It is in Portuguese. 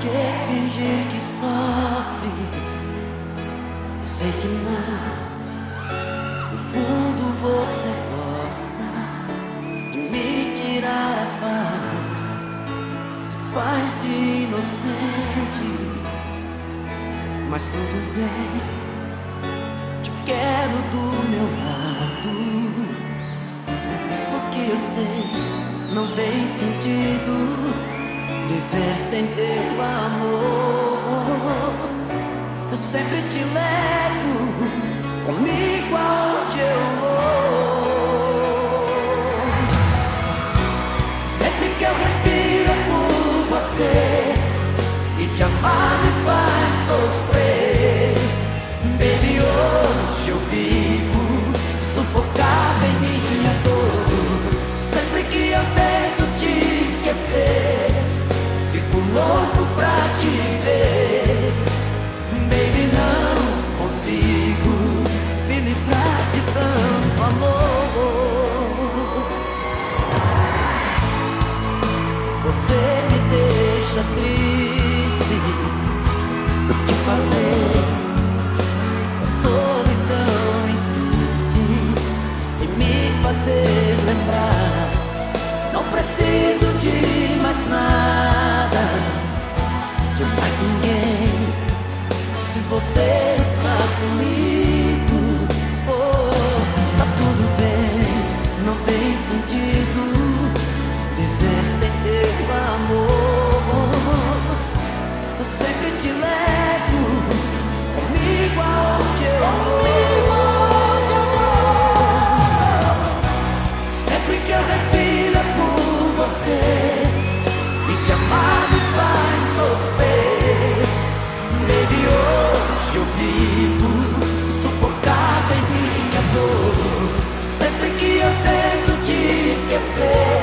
que fingir que sofre? Sei que não. No fundo você gosta de me tirar a paz. Se faz de inocente, mas tudo bem. Te quero do meu lado, porque eu sei não tem sentido viver sem teu amor. Eu sempre te levo say.